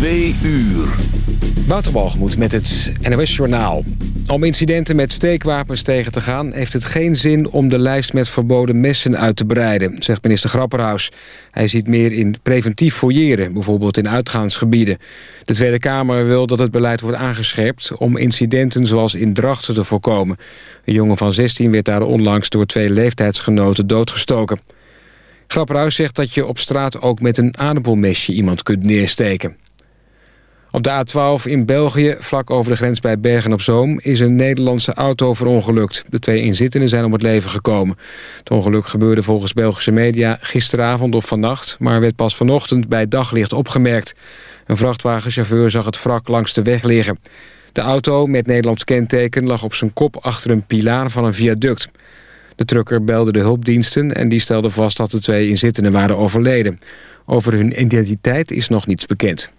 Twee uur. Wouterbalgemoed met het NOS Journaal. Om incidenten met steekwapens tegen te gaan... heeft het geen zin om de lijst met verboden messen uit te breiden... zegt minister Grapperhaus. Hij ziet meer in preventief fouilleren, bijvoorbeeld in uitgaansgebieden. De Tweede Kamer wil dat het beleid wordt aangescherpt... om incidenten zoals in Drachten te voorkomen. Een jongen van 16 werd daar onlangs door twee leeftijdsgenoten doodgestoken. Grapperhaus zegt dat je op straat ook met een aardappelmesje iemand kunt neersteken. Op de A12 in België, vlak over de grens bij Bergen-op-Zoom... is een Nederlandse auto verongelukt. De twee inzittenden zijn om het leven gekomen. Het ongeluk gebeurde volgens Belgische media gisteravond of vannacht... maar werd pas vanochtend bij daglicht opgemerkt. Een vrachtwagenchauffeur zag het wrak langs de weg liggen. De auto met Nederlands kenteken lag op zijn kop achter een pilaar van een viaduct. De trucker belde de hulpdiensten en die stelde vast dat de twee inzittenden waren overleden. Over hun identiteit is nog niets bekend.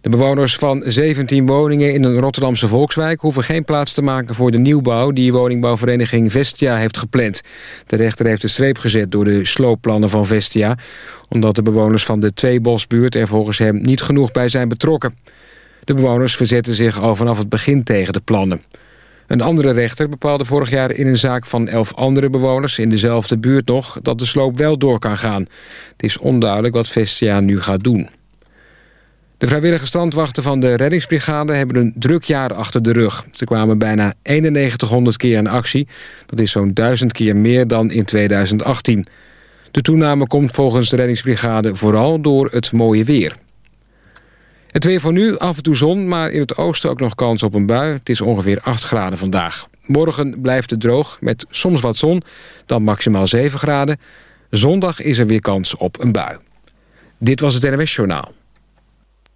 De bewoners van 17 woningen in een Rotterdamse volkswijk... hoeven geen plaats te maken voor de nieuwbouw... die woningbouwvereniging Vestia heeft gepland. De rechter heeft de streep gezet door de sloopplannen van Vestia... omdat de bewoners van de Tweebosbuurt er volgens hem niet genoeg bij zijn betrokken. De bewoners verzetten zich al vanaf het begin tegen de plannen. Een andere rechter bepaalde vorig jaar in een zaak van elf andere bewoners... in dezelfde buurt nog dat de sloop wel door kan gaan. Het is onduidelijk wat Vestia nu gaat doen. De vrijwillige strandwachten van de reddingsbrigade hebben een druk jaar achter de rug. Ze kwamen bijna 9100 keer in actie. Dat is zo'n 1000 keer meer dan in 2018. De toename komt volgens de reddingsbrigade vooral door het mooie weer. Het weer voor nu, af en toe zon, maar in het oosten ook nog kans op een bui. Het is ongeveer 8 graden vandaag. Morgen blijft het droog met soms wat zon, dan maximaal 7 graden. Zondag is er weer kans op een bui. Dit was het NWS Journaal.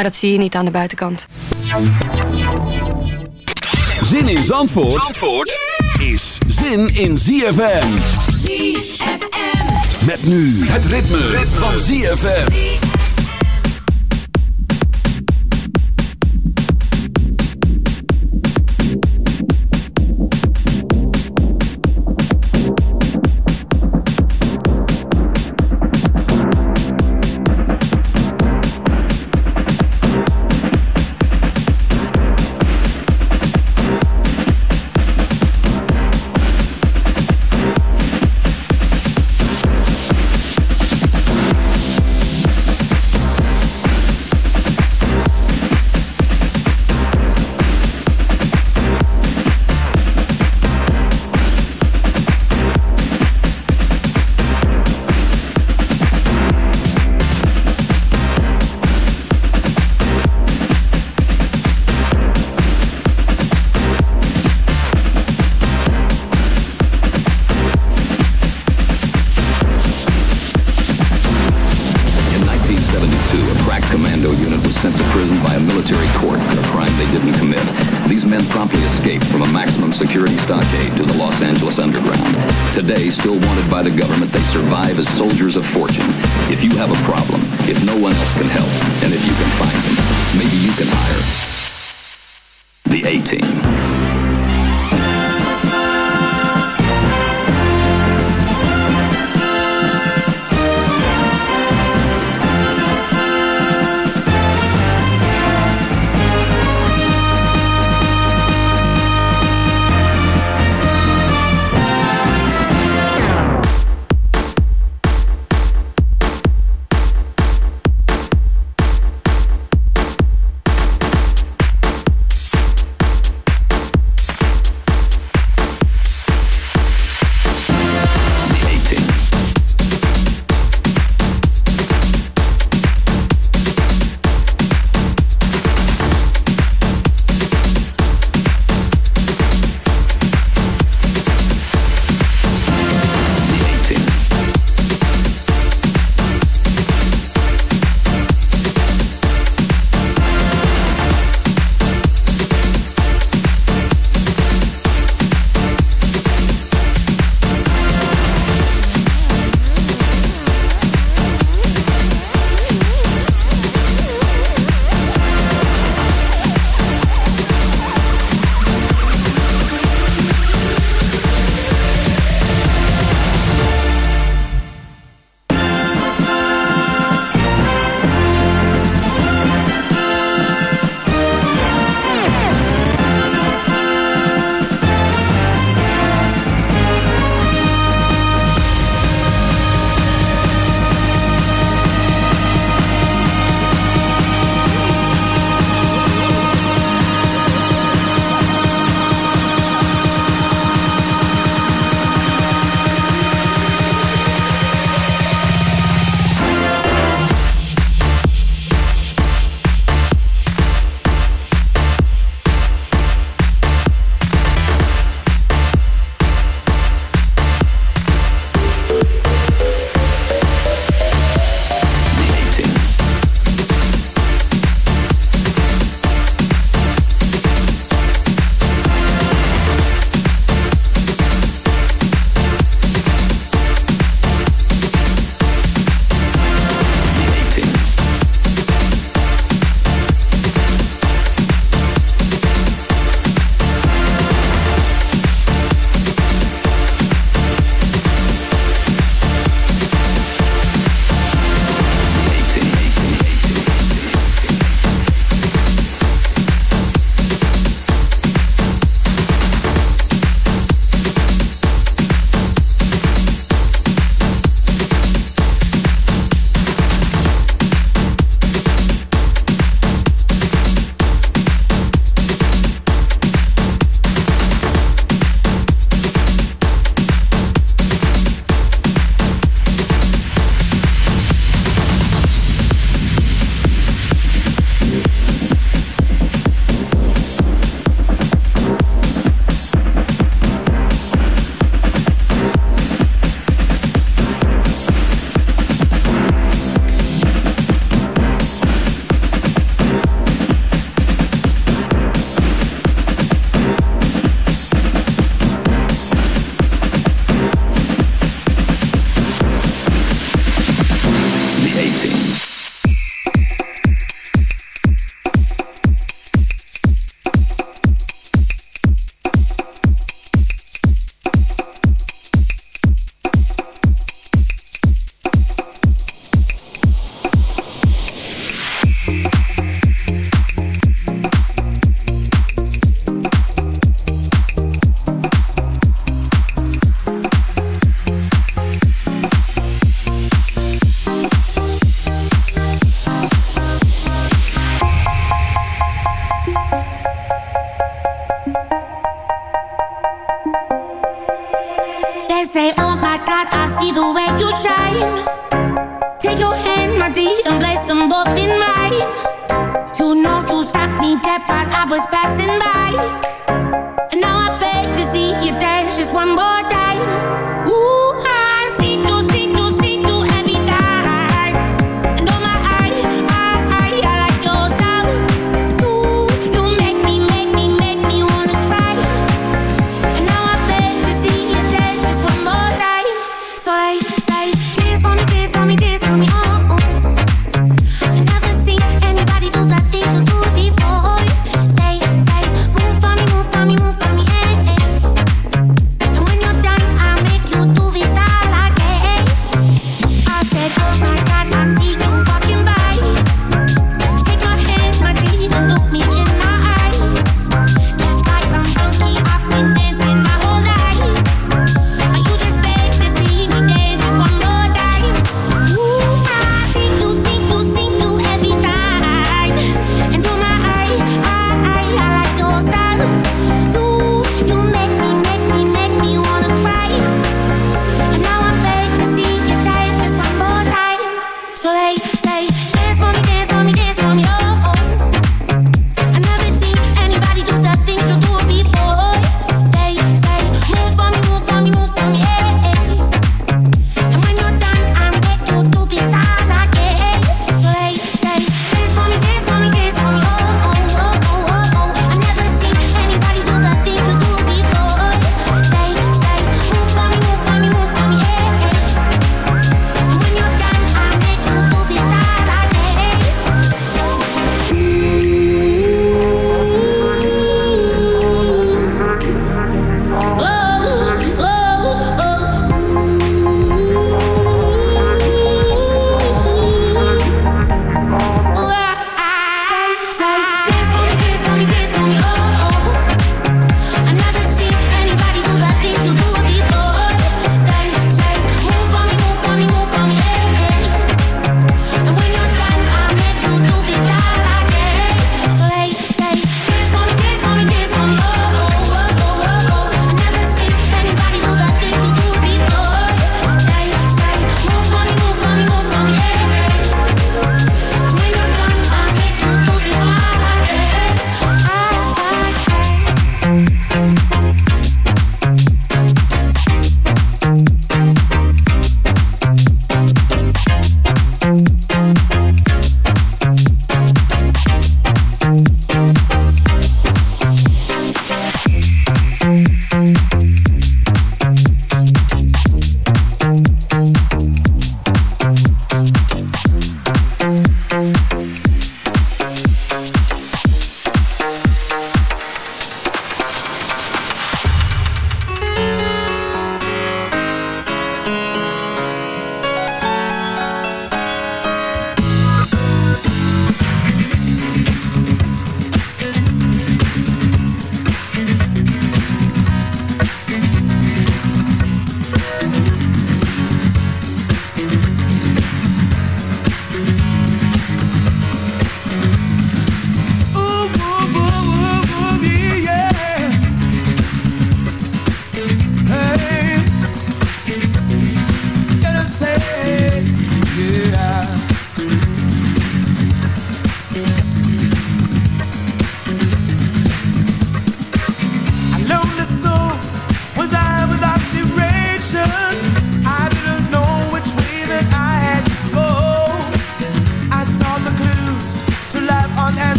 Maar dat zie je niet aan de buitenkant. Zin in Zandvoort, Zandvoort is zin in ZFM. ZFM. Met nu het ritme, van ZFM. The A Team.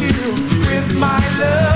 you with my love.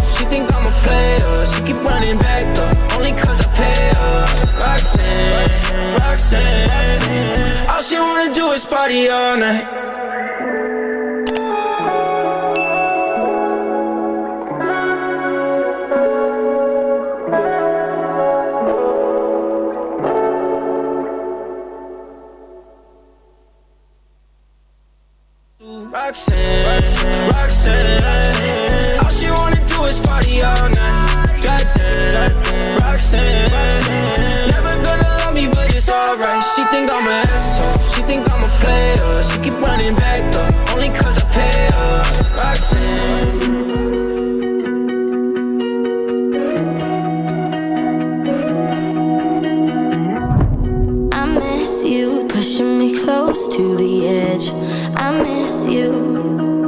Running back though, only cause I pay her. Roxanne, Roxanne. All she wanna do is party all night. Roxanne, Roxanne. Roxanne. All she wanna do is party all night. Goddamn, Roxanne. Never gonna love me, but it's alright. She think I'm an asshole. She think I'm a player. She keep running back though, only cause I pay her. Roxanne. I miss you, pushing me close to the edge. I miss you.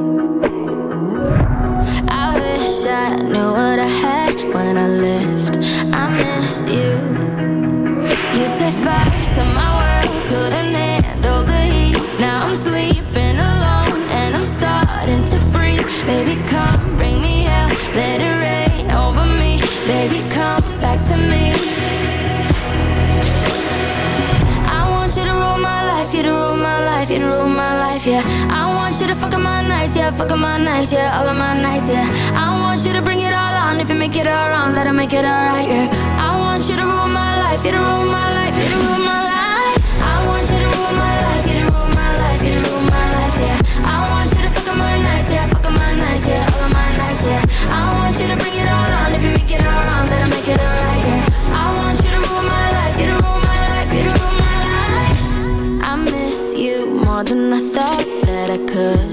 Fuck my nights, yeah, fuck my nights, yeah, all of my nights, yeah. I want you to bring it all on, if you make it all wrong, let make it alright, yeah. I want you to rule my life, you to rule my life, you to rule my life. I want you to all bring it all on, if you make it all wrong, let make it alright, yeah. I want you to rule my life, you to rule my life, you to rule my life. I miss you more than I thought that I could.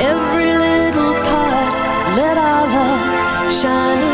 every little part. Let our love shine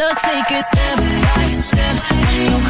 Just take a step by step.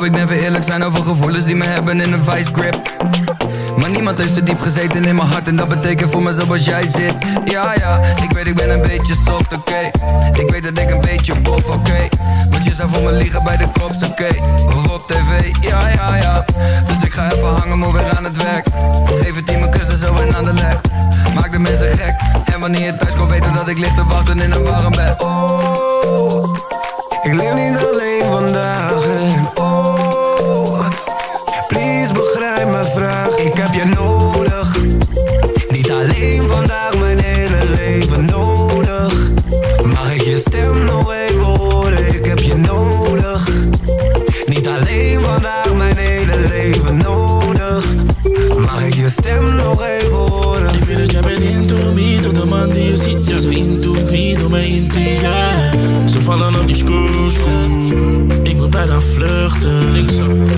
zou ik never eerlijk zijn over gevoelens die me hebben in een vice grip. Maar niemand heeft zo diep gezeten in mijn hart En dat betekent voor me zoals jij zit. Ja ja, ik weet ik ben een beetje soft, oké. Ik weet dat ik een beetje bof, oké. Want je zou voor me liegen bij de kops, oké. Of op tv, ja ja ja. Dus ik ga even hangen, maar weer aan het werk. Geef het team een kussen zo en aan de leg. Maak de mensen gek. En wanneer je thuis komt weten dat ik lig te wachten in een warm bed. Oh, ik leef niet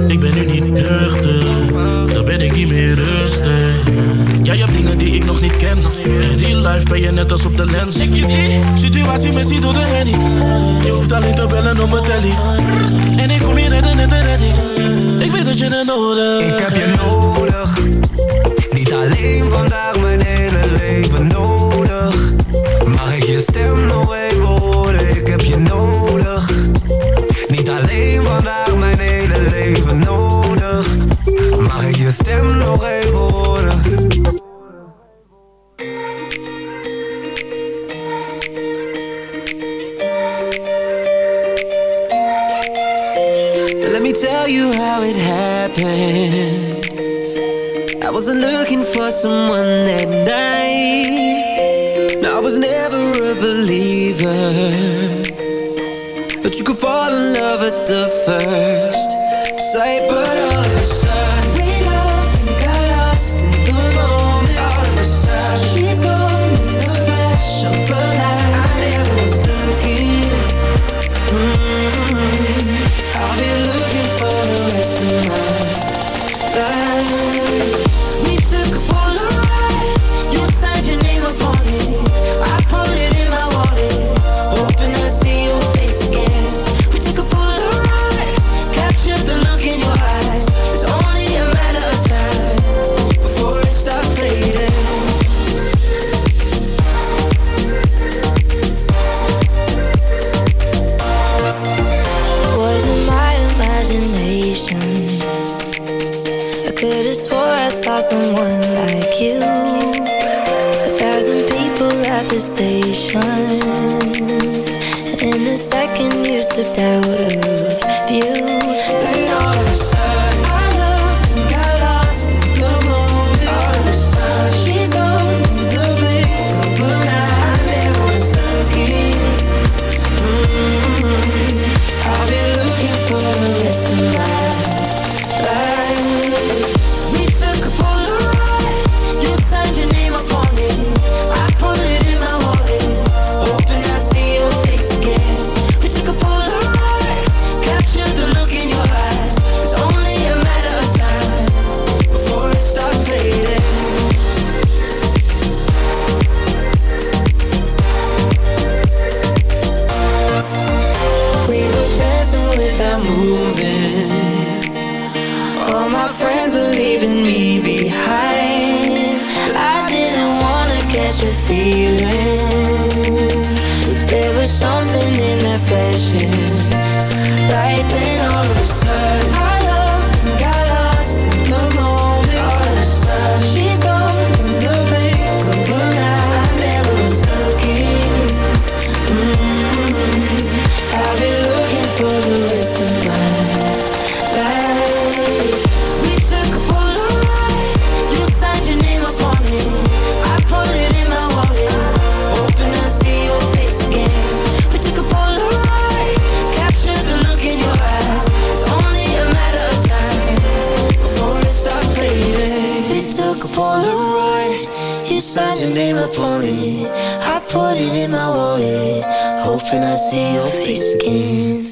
Ik ben nu niet nuchter. Dan ben ik niet meer rustig. Jij hebt dingen die ik nog niet ken. In real life ben je net als op de lens. Ik je die situatie missie door de henny Je hoeft alleen te bellen om mijn telly. En ik kom hier redden net een redding Ik weet dat je het nodig Ik heb je nodig, niet alleen vandaag mijn hele leven nodig. Mag ik je stem nog even Stem nog even horen? Oh, oh, Let me tell you how it happened. I wasn't looking for someone that night. No, I was never a believer. But you could fall in love at the first I put it in my wallet, hoping I see your face again.